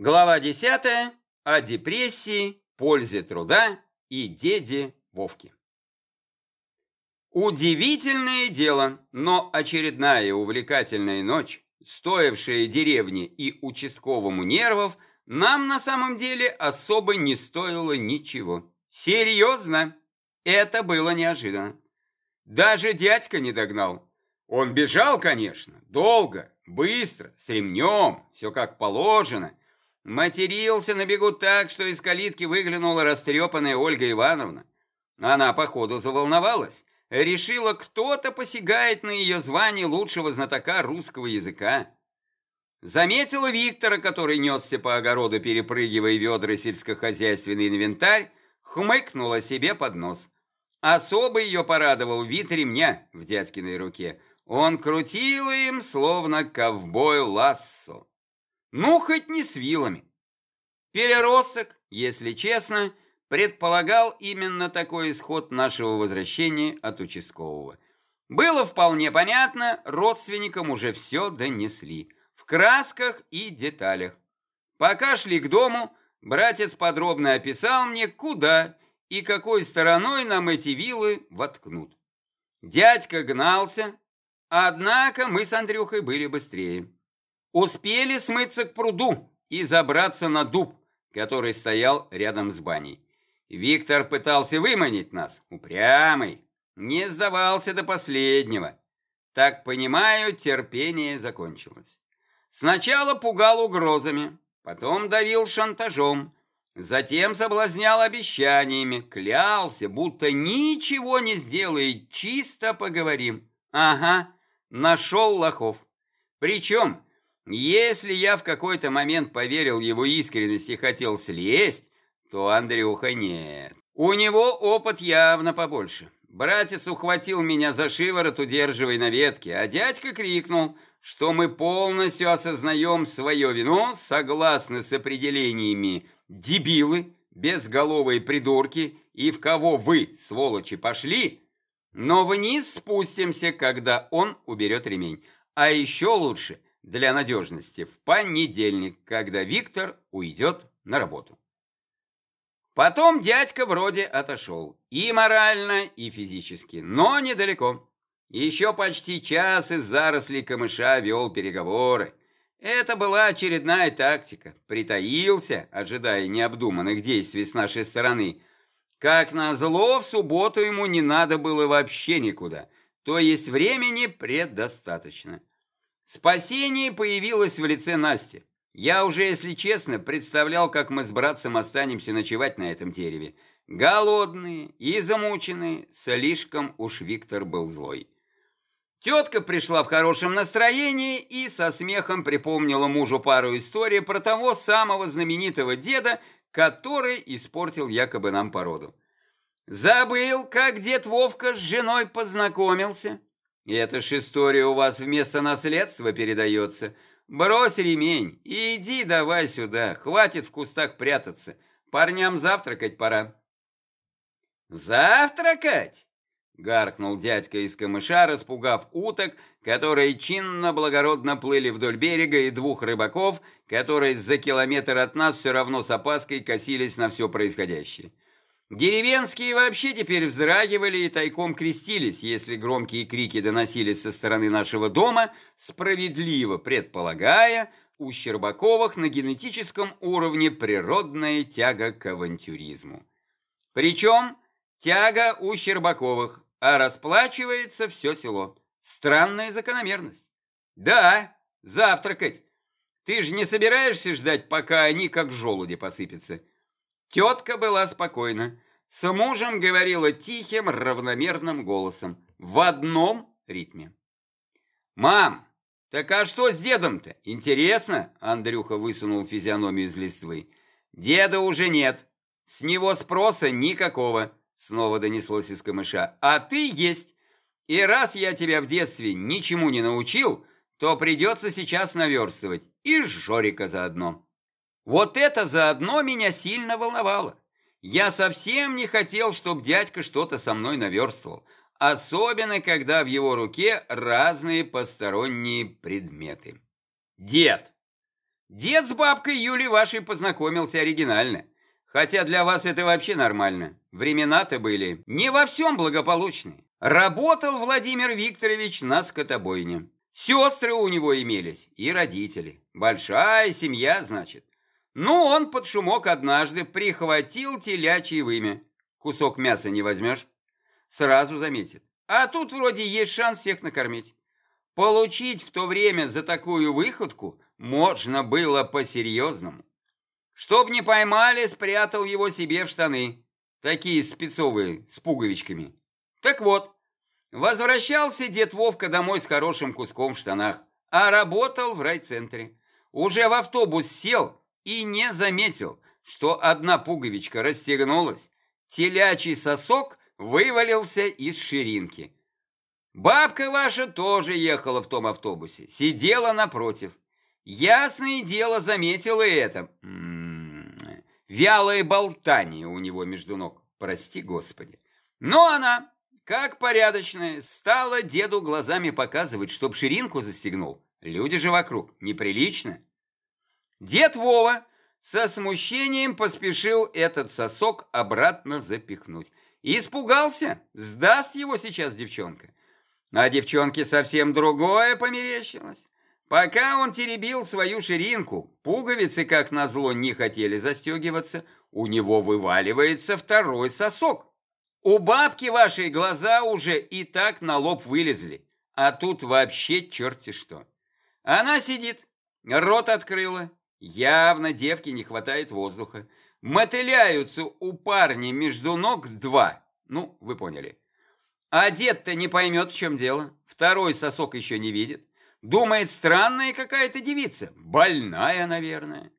Глава 10 о депрессии, пользе труда и деде Вовке. Удивительное дело, но очередная увлекательная ночь, стоившая деревне и участковому нервов, нам на самом деле особо не стоило ничего. Серьезно, это было неожиданно. Даже дядька не догнал. Он бежал, конечно, долго, быстро, с ремнем, все как положено, Матерился на бегу так, что из калитки выглянула растрепанная Ольга Ивановна. Она, походу, заволновалась. Решила, кто-то посягает на ее звание лучшего знатока русского языка. Заметила Виктора, который несся по огороду, перепрыгивая ведра сельскохозяйственный инвентарь, хмыкнула себе под нос. Особо ее порадовал вид ремня в дядькиной руке. Он крутил им, словно ковбой лассо. Ну, хоть не с вилами. Переросток, если честно, предполагал именно такой исход нашего возвращения от участкового. Было вполне понятно, родственникам уже все донесли. В красках и деталях. Пока шли к дому, братец подробно описал мне, куда и какой стороной нам эти вилы воткнут. Дядька гнался, однако мы с Андрюхой были быстрее. Успели смыться к пруду и забраться на дуб, который стоял рядом с баней. Виктор пытался выманить нас, упрямый, не сдавался до последнего. Так понимаю, терпение закончилось. Сначала пугал угрозами, потом давил шантажом, затем соблазнял обещаниями, клялся, будто ничего не сделает, чисто поговорим. Ага, нашел лохов. Причем если я в какой-то момент поверил его искренности и хотел слезть, то Андрюха нет. У него опыт явно побольше. Братец ухватил меня за шиворот, удерживая на ветке, а дядька крикнул, что мы полностью осознаем свое вину, согласны с определениями «дебилы», «безголовые придурки» и «в кого вы, сволочи, пошли», но вниз спустимся, когда он уберет ремень. А еще лучше – для надежности в понедельник, когда Виктор уйдет на работу. Потом дядька вроде отошел, и морально, и физически, но недалеко. Еще почти час из зарослей камыша вел переговоры. Это была очередная тактика. Притаился, ожидая необдуманных действий с нашей стороны. Как назло, в субботу ему не надо было вообще никуда. То есть времени предостаточно. Спасение появилось в лице Насти. Я уже, если честно, представлял, как мы с братцем останемся ночевать на этом дереве. Голодные и замученные, слишком уж Виктор был злой. Тетка пришла в хорошем настроении и со смехом припомнила мужу пару историй про того самого знаменитого деда, который испортил якобы нам породу. Забыл, как дед Вовка с женой познакомился? И эта ж история у вас вместо наследства передается. Брось ремень и иди давай сюда, хватит в кустах прятаться. Парням завтракать пора. Завтракать? Гаркнул дядька из камыша, распугав уток, которые чинно-благородно плыли вдоль берега, и двух рыбаков, которые за километр от нас все равно с опаской косились на все происходящее. Деревенские вообще теперь вздрагивали и тайком крестились, если громкие крики доносились со стороны нашего дома, справедливо предполагая, у Щербаковых на генетическом уровне природная тяга к авантюризму. Причем тяга у Щербаковых, а расплачивается все село. Странная закономерность. Да, завтракать. Ты же не собираешься ждать, пока они как желуди посыпятся. Тетка была спокойна. С мужем говорила тихим, равномерным голосом, в одном ритме. «Мам, так а что с дедом-то? Интересно?» Андрюха высунул физиономию из листвы. «Деда уже нет. С него спроса никакого», снова донеслось из камыша. «А ты есть. И раз я тебя в детстве ничему не научил, то придется сейчас наверстывать. И Жорика заодно». Вот это заодно меня сильно волновало. Я совсем не хотел, чтобы дядька что-то со мной наверстывал, особенно когда в его руке разные посторонние предметы. Дед! Дед с бабкой Юлей вашей познакомился оригинально. Хотя для вас это вообще нормально. Времена-то были не во всем благополучные. Работал Владимир Викторович на скотобойне. Сестры у него имелись и родители. Большая семья, значит. Ну, он под шумок однажды прихватил телячье вымя. Кусок мяса не возьмешь? Сразу заметит. А тут вроде есть шанс всех накормить. Получить в то время за такую выходку можно было по-серьезному. Чтоб не поймали, спрятал его себе в штаны. Такие спецовые, с пуговичками. Так вот, возвращался дед Вовка домой с хорошим куском в штанах, а работал в райцентре. Уже в автобус сел и не заметил, что одна пуговичка расстегнулась, телячий сосок вывалился из ширинки. Бабка ваша тоже ехала в том автобусе, сидела напротив. Ясное дело, заметила это. М -м -м, вялое болтание у него между ног, прости господи. Но она, как порядочная, стала деду глазами показывать, чтоб ширинку застегнул. Люди же вокруг, неприлично. Дед Вова со смущением поспешил этот сосок обратно запихнуть. Испугался, сдаст его сейчас девчонка. А девчонке совсем другое померещилось. Пока он теребил свою ширинку, пуговицы, как назло, не хотели застегиваться, у него вываливается второй сосок. У бабки вашей глаза уже и так на лоб вылезли, а тут вообще черти что. Она сидит, рот открыла, явно девке не хватает воздуха. Мотыляются у парня между ног два, ну, вы поняли. А дед-то не поймет, в чем дело. Второй сосок еще не видит. Думает, странная какая-то девица. Больная, наверное.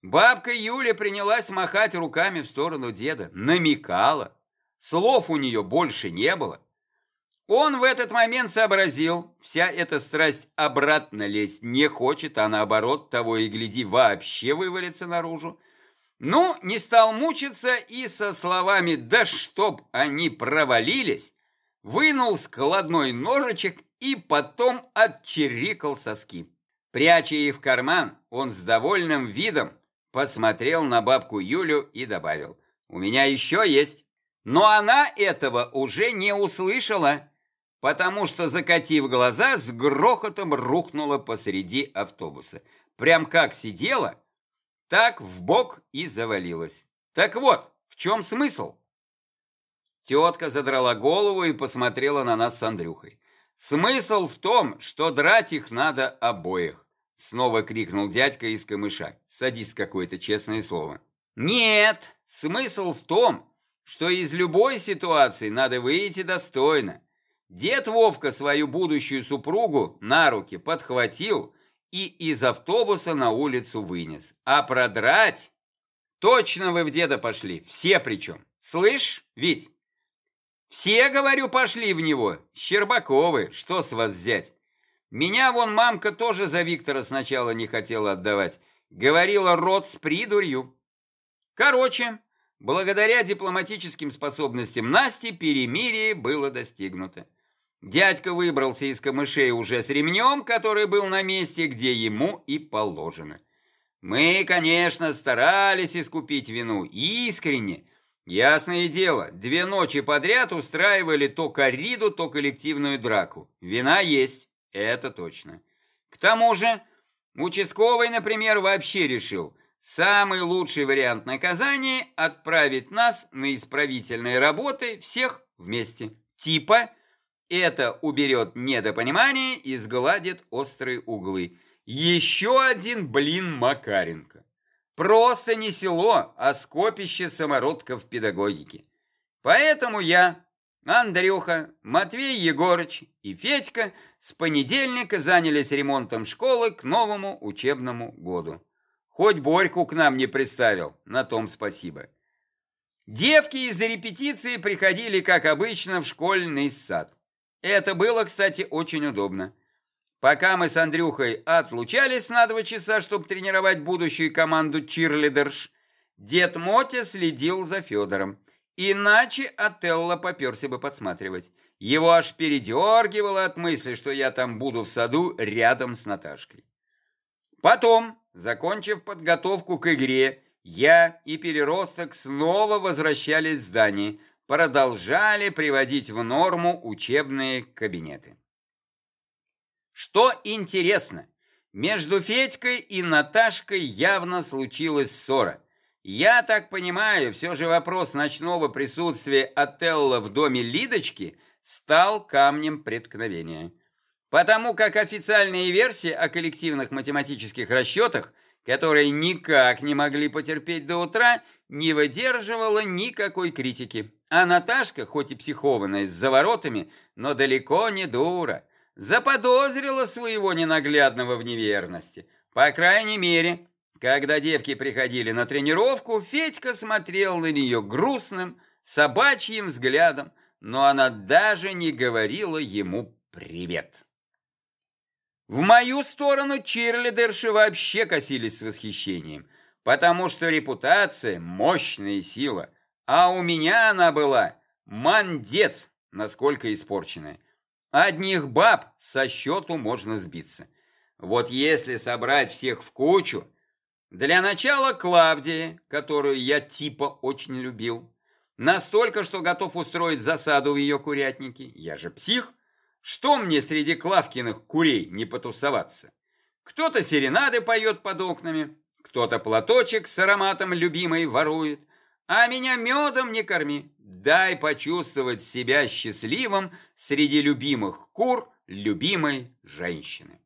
Бабка Юля принялась махать руками в сторону деда. Намекала. Слов у нее больше не было. Он в этот момент сообразил, вся эта страсть обратно лезть не хочет, а наоборот, того и гляди, вообще вывалится наружу. Ну, не стал мучиться и со словами «да чтоб они провалились», вынул складной ножичек и потом отчирикал соски. Пряча их в карман, он с довольным видом посмотрел на бабку Юлю и добавил, «У меня еще есть». Но она этого уже не услышала, потому что, закатив глаза, с грохотом рухнула посреди автобуса. Прям как сидела, так в бок и завалилась. Так вот, в чем смысл? Тетка задрала голову и посмотрела на нас с Андрюхой. «Смысл в том, что драть их надо обоих!» Снова крикнул дядька из камыша. «Садись какое-то честное слово». «Нет! Смысл в том, что из любой ситуации надо выйти достойно. Дед Вовка свою будущую супругу на руки подхватил и из автобуса на улицу вынес. А продрать... Точно вы в деда пошли, все причем. Слышь, Вить, все, говорю, пошли в него. Щербаковы, что с вас взять? Меня вон мамка тоже за Виктора сначала не хотела отдавать. Говорила, рот с придурью. Короче, благодаря дипломатическим способностям Насти перемирие было достигнуто. Дядька выбрался из камышей уже с ремнем, который был на месте, где ему и положено. Мы, конечно, старались искупить вину искренне, Ясное дело, две ночи подряд устраивали то корриду, то коллективную драку. Вина есть, это точно. К тому же, участковый, например, вообще решил, самый лучший вариант наказания – отправить нас на исправительные работы всех вместе. Типа, это уберет недопонимание и сгладит острые углы. Еще один блин Макаренко. Просто не село, а скопище самородков педагогики. Поэтому я, Андрюха, Матвей Егорыч и Федька с понедельника занялись ремонтом школы к новому учебному году. Хоть Борьку к нам не приставил, на том спасибо. Девки из-за репетиции приходили, как обычно, в школьный сад. Это было, кстати, очень удобно. Пока мы с Андрюхой отлучались на два часа, чтобы тренировать будущую команду чирлидерш, дед Мотя следил за Федором. Иначе Отелло поперся бы подсматривать. Его аж передергивало от мысли, что я там буду в саду рядом с Наташкой. Потом закончив подготовку к игре, я и Переросток снова возвращались в здание, продолжали приводить в норму учебные кабинеты. Что интересно, между Федькой и Наташкой явно случилась ссора. Я так понимаю, все же вопрос ночного присутствия Отелла в доме Лидочки стал камнем преткновения. Потому как официальные версии о коллективных математических расчетах, которые никак не могли потерпеть до утра, не выдерживала никакой критики. А Наташка, хоть и психованная с заворотами, но далеко не дура, заподозрила своего ненаглядного в неверности. По крайней мере, когда девки приходили на тренировку, Федька смотрел на нее грустным, собачьим взглядом, но она даже не говорила ему «привет». В мою сторону чирлидерши вообще косились с восхищением, потому что репутация – мощная сила, а у меня она была мандец, насколько испорченная. Одних баб со счету можно сбиться. Вот если собрать всех в кучу, для начала Клавдия, которую я типа очень любил, настолько, что готов устроить засаду в ее курятнике, я же псих – что мне среди Клавкиных курей не потусоваться? Кто-то серенады поет под окнами, кто-то платочек с ароматом любимой ворует, а меня медом не корми. Дай почувствовать себя счастливым среди любимых кур любимой женщины.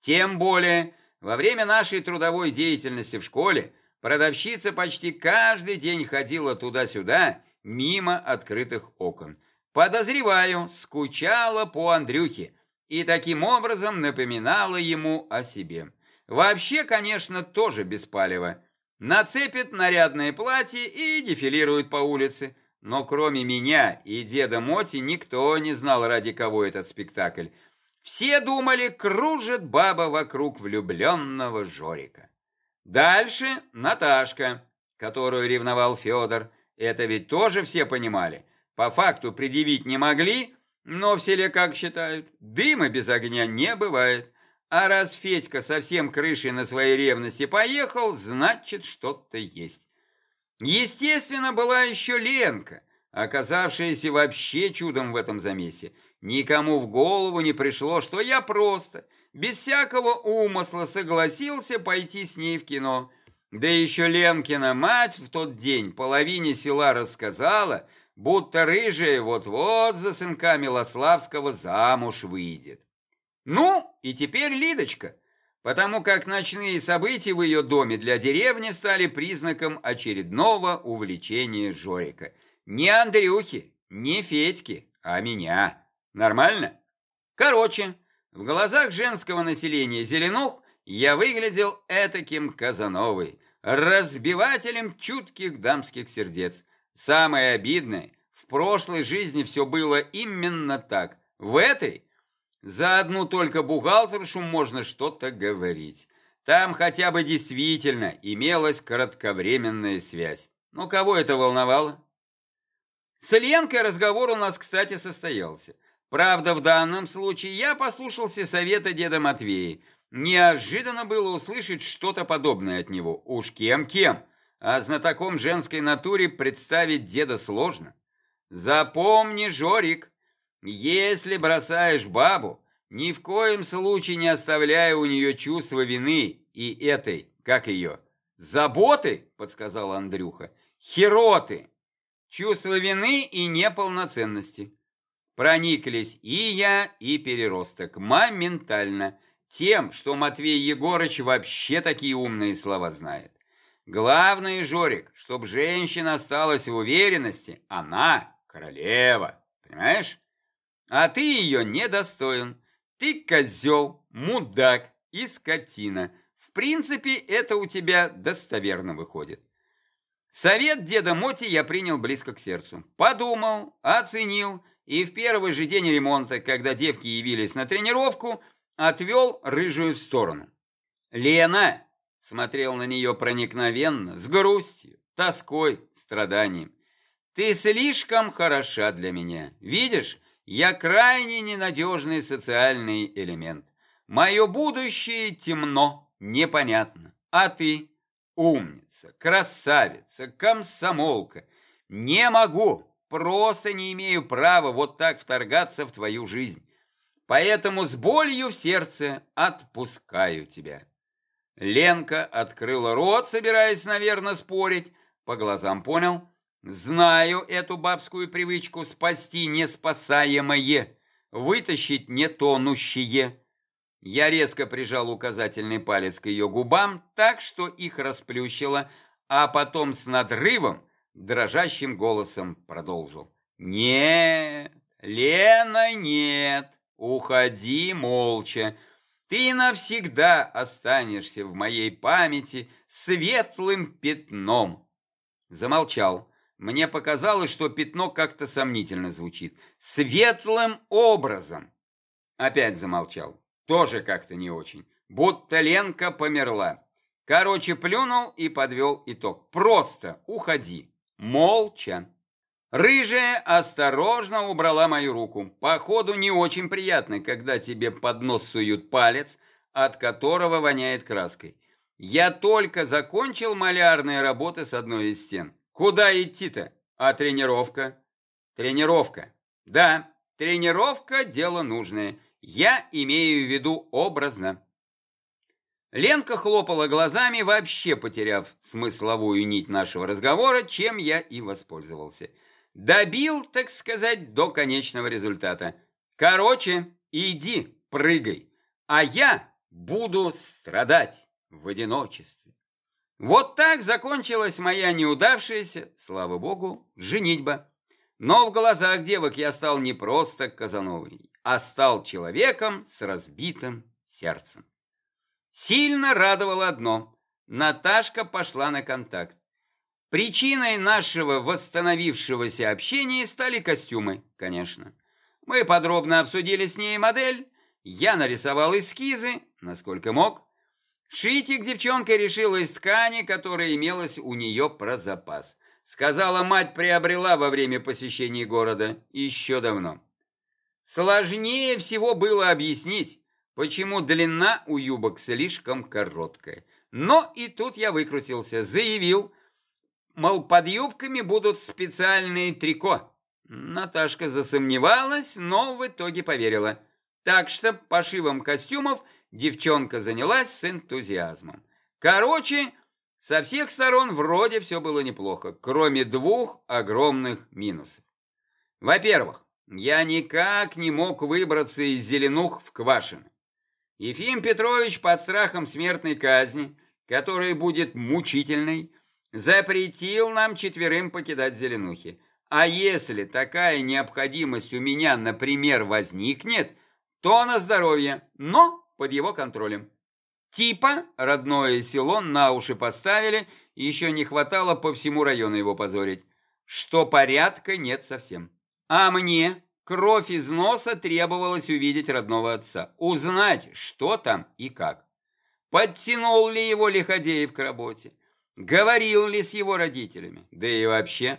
Тем более, во время нашей трудовой деятельности в школе продавщица почти каждый день ходила туда-сюда, мимо открытых окон – Подозреваю, скучала по Андрюхе и таким образом напоминала ему о себе. Вообще, конечно, тоже беспалево. Нацепит нарядное платье и дефилирует по улице. Но кроме меня и деда Моти никто не знал, ради кого этот спектакль. Все думали, кружит баба вокруг влюбленного Жорика. Дальше Наташка, которую ревновал Федор. Это ведь тоже все понимали. По факту предъявить не могли, но в селе, как считают, дыма без огня не бывает. А раз Федька совсем крышей на своей ревности поехал, значит, что-то есть. Естественно, была еще Ленка, оказавшаяся вообще чудом в этом замесе. Никому в голову не пришло, что я просто, без всякого умысла, согласился пойти с ней в кино. Да еще Ленкина мать в тот день половине села рассказала, будто рыжая вот-вот за сынка Милославского замуж выйдет. Ну, и теперь Лидочка, потому как ночные события в ее доме для деревни стали признаком очередного увлечения Жорика. Не Андрюхи, не Федьки, а меня. Нормально? Короче, в глазах женского населения Зеленух я выглядел этаким Казановой, разбивателем чутких дамских сердец. Самое обидное, в прошлой жизни все было именно так. В этой за одну только бухгалтершу можно что-то говорить. Там хотя бы действительно имелась кратковременная связь. Но кого это волновало? С Ленкой разговор у нас, кстати, состоялся. Правда, в данном случае я послушался совета деда Матвея. Неожиданно было услышать что-то подобное от него. Уж кем-кем, а знатоком женской натуре представить деда сложно. Запомни, Жорик, если бросаешь бабу, ни в коем случае не оставляя у нее чувства вины и этой, как ее, заботы, подсказал Андрюха, хероты, чувство вины и неполноценности. Прониклись и я, и переросток моментально тем, что Матвей Егорыч вообще такие умные слова знает. Главное, Жорик, чтобы женщина осталась в уверенности, она королева, понимаешь? А ты ее недостоин. Ты козел, мудак и скотина. В принципе, это у тебя достоверно выходит. Совет деда Моти я принял близко к сердцу. Подумал, оценил, и в первый же день ремонта, когда девки явились на тренировку, отвел рыжую в сторону. «Лена!» смотрел на нее проникновенно, с грустью, тоской, страданием. «Ты слишком хороша для меня. Видишь, я крайне ненадежный социальный элемент. Мое будущее темно, непонятно. А ты умница, красавица, комсомолка. Не могу, просто не имею права вот так вторгаться в твою жизнь. Поэтому с болью в сердце отпускаю тебя. Ленка открыла рот, собираясь, наверное, спорить. По глазам понял. Знаю эту бабскую привычку спасти неспасаемое, вытащить не тонущее. Я резко прижал указательный палец к ее губам, так что их расплющило, а потом с надрывом, дрожащим голосом продолжил. «Нет, Лена, нет, уходи молча. Ты навсегда останешься в моей памяти светлым пятном». Замолчал. Мне показалось, что пятно как-то сомнительно звучит. «Светлым образом». Опять замолчал. Тоже как-то не очень. Будто Ленка померла. Короче, плюнул и подвел итог. Просто уходи. Молча. Рыжая осторожно убрала мою руку. Походу, не очень приятно, когда тебе под нос суют палец, от которого воняет краской. Я только закончил малярные работы с одной из стен. Куда идти-то? А тренировка? Тренировка. Да, тренировка – дело нужное. Я имею в виду образно. Ленка хлопала глазами, вообще потеряв смысловую нить нашего разговора, чем я и воспользовался. Добил, так сказать, до конечного результата. Короче, иди, прыгай, а я буду страдать в одиночестве. Вот так закончилась моя неудавшаяся, слава богу, женитьба. Но в глазах девок я стал не просто Казановой а стал человеком с разбитым сердцем. Сильно радовало одно. Наташка пошла на контакт. Причиной нашего восстановившегося общения стали костюмы, конечно. Мы подробно обсудили с ней модель, я нарисовал эскизы, насколько мог. Шитик девчонка решила из ткани, которая имелась у нее про запас. Сказала, мать приобрела во время посещения города еще давно. Сложнее всего было объяснить, почему длина у юбок слишком короткая. Но и тут я выкрутился, заявил, мол, под юбками будут специальные трико. Наташка засомневалась, но в итоге поверила. Так что пошивом костюмов девчонка занялась с энтузиазмом. Короче, со всех сторон вроде все было неплохо, кроме двух огромных минусов. Во-первых, я никак не мог выбраться из Зеленух в Квашино. Ефим Петрович под страхом смертной казни, которая будет мучительной, запретил нам четверым покидать Зеленухи. А если такая необходимость у меня, например, возникнет, то на здоровье, но под его контролем. Типа родное село на уши поставили, еще не хватало по всему району его позорить, что порядка нет совсем. А мне, кровь из носа, требовалось увидеть родного отца, узнать, что там и как. Подтянул ли его Лиходеев к работе? Говорил ли с его родителями? Да и вообще.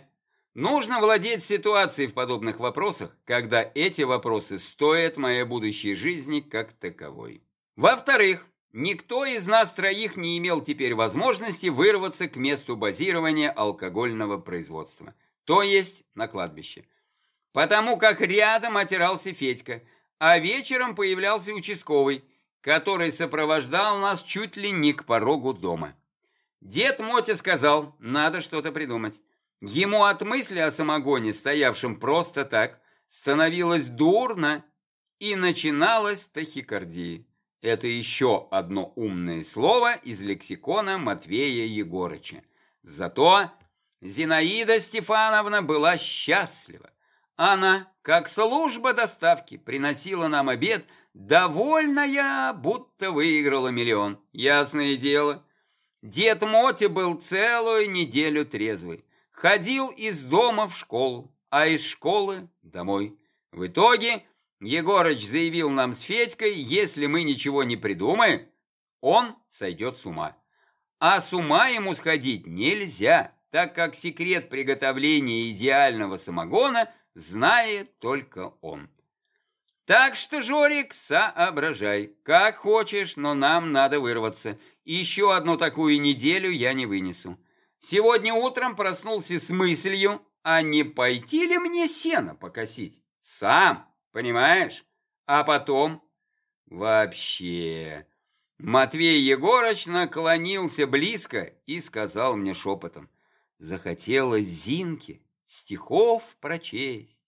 Нужно владеть ситуацией в подобных вопросах, когда эти вопросы стоят моей будущей жизни как таковой. Во-вторых, никто из нас троих не имел теперь возможности вырваться к месту базирования алкогольного производства, то есть на кладбище потому как рядом отирался Федька, а вечером появлялся участковый, который сопровождал нас чуть ли не к порогу дома. Дед Мотя сказал, надо что-то придумать. Ему от мысли о самогоне, стоявшем просто так, становилось дурно, и начиналась тахикардия. Это еще одно умное слово из лексикона Матвея Егорыча. Зато Зинаида Стефановна была счастлива. Она, как служба доставки, приносила нам обед, довольная, будто выиграла миллион. Ясное дело. Дед Моти был целую неделю трезвый. Ходил из дома в школу, а из школы домой. В итоге Егорыч заявил нам с Федькой, если мы ничего не придумаем, он сойдет с ума. А с ума ему сходить нельзя, так как секрет приготовления идеального самогона – знает только он. Так что, Жорик, соображай, как хочешь, но нам надо вырваться. Еще одну такую неделю я не вынесу. Сегодня утром проснулся с мыслью, а не пойти ли мне сено покосить? Сам, понимаешь? А потом... Вообще... Матвей Егорыч наклонился близко и сказал мне шепотом. Захотелось Зинке стихов прочесть.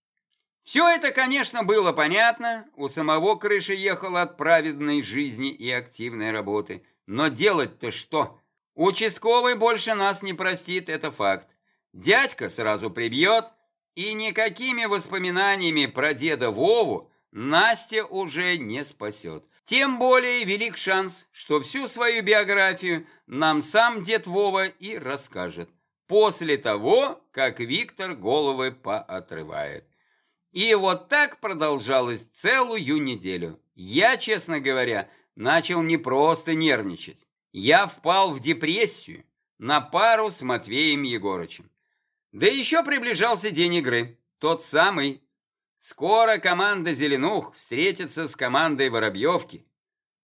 Все это, конечно, было понятно. У самого крыши ехал от праведной жизни и активной работы. Но делать-то что? Участковый больше нас не простит, это факт. Дядька сразу прибьет, и никакими воспоминаниями про деда Вову Настя уже не спасет. Тем более велик шанс, что всю свою биографию нам сам дед Вова и расскажет. После того, как Виктор головы поотрывает. И вот так продолжалось целую неделю. Я, честно говоря, начал не просто нервничать. Я впал в депрессию на пару с Матвеем Егорычем. Да еще приближался день игры, тот самый. Скоро команда «Зеленух» встретится с командой «Воробьевки».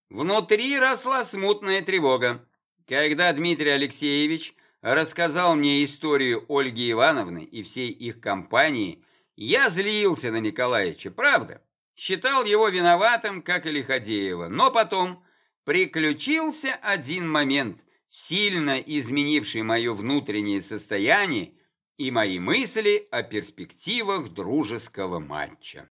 Внутри росла смутная тревога. Когда Дмитрий Алексеевич рассказал мне историю Ольги Ивановны и всей их компании, я злился на Николаевича, правда. Считал его виноватым, как и Лиходеева. Но потом приключился один момент, сильно изменивший мое внутреннее состояние и мои мысли о перспективах дружеского матча.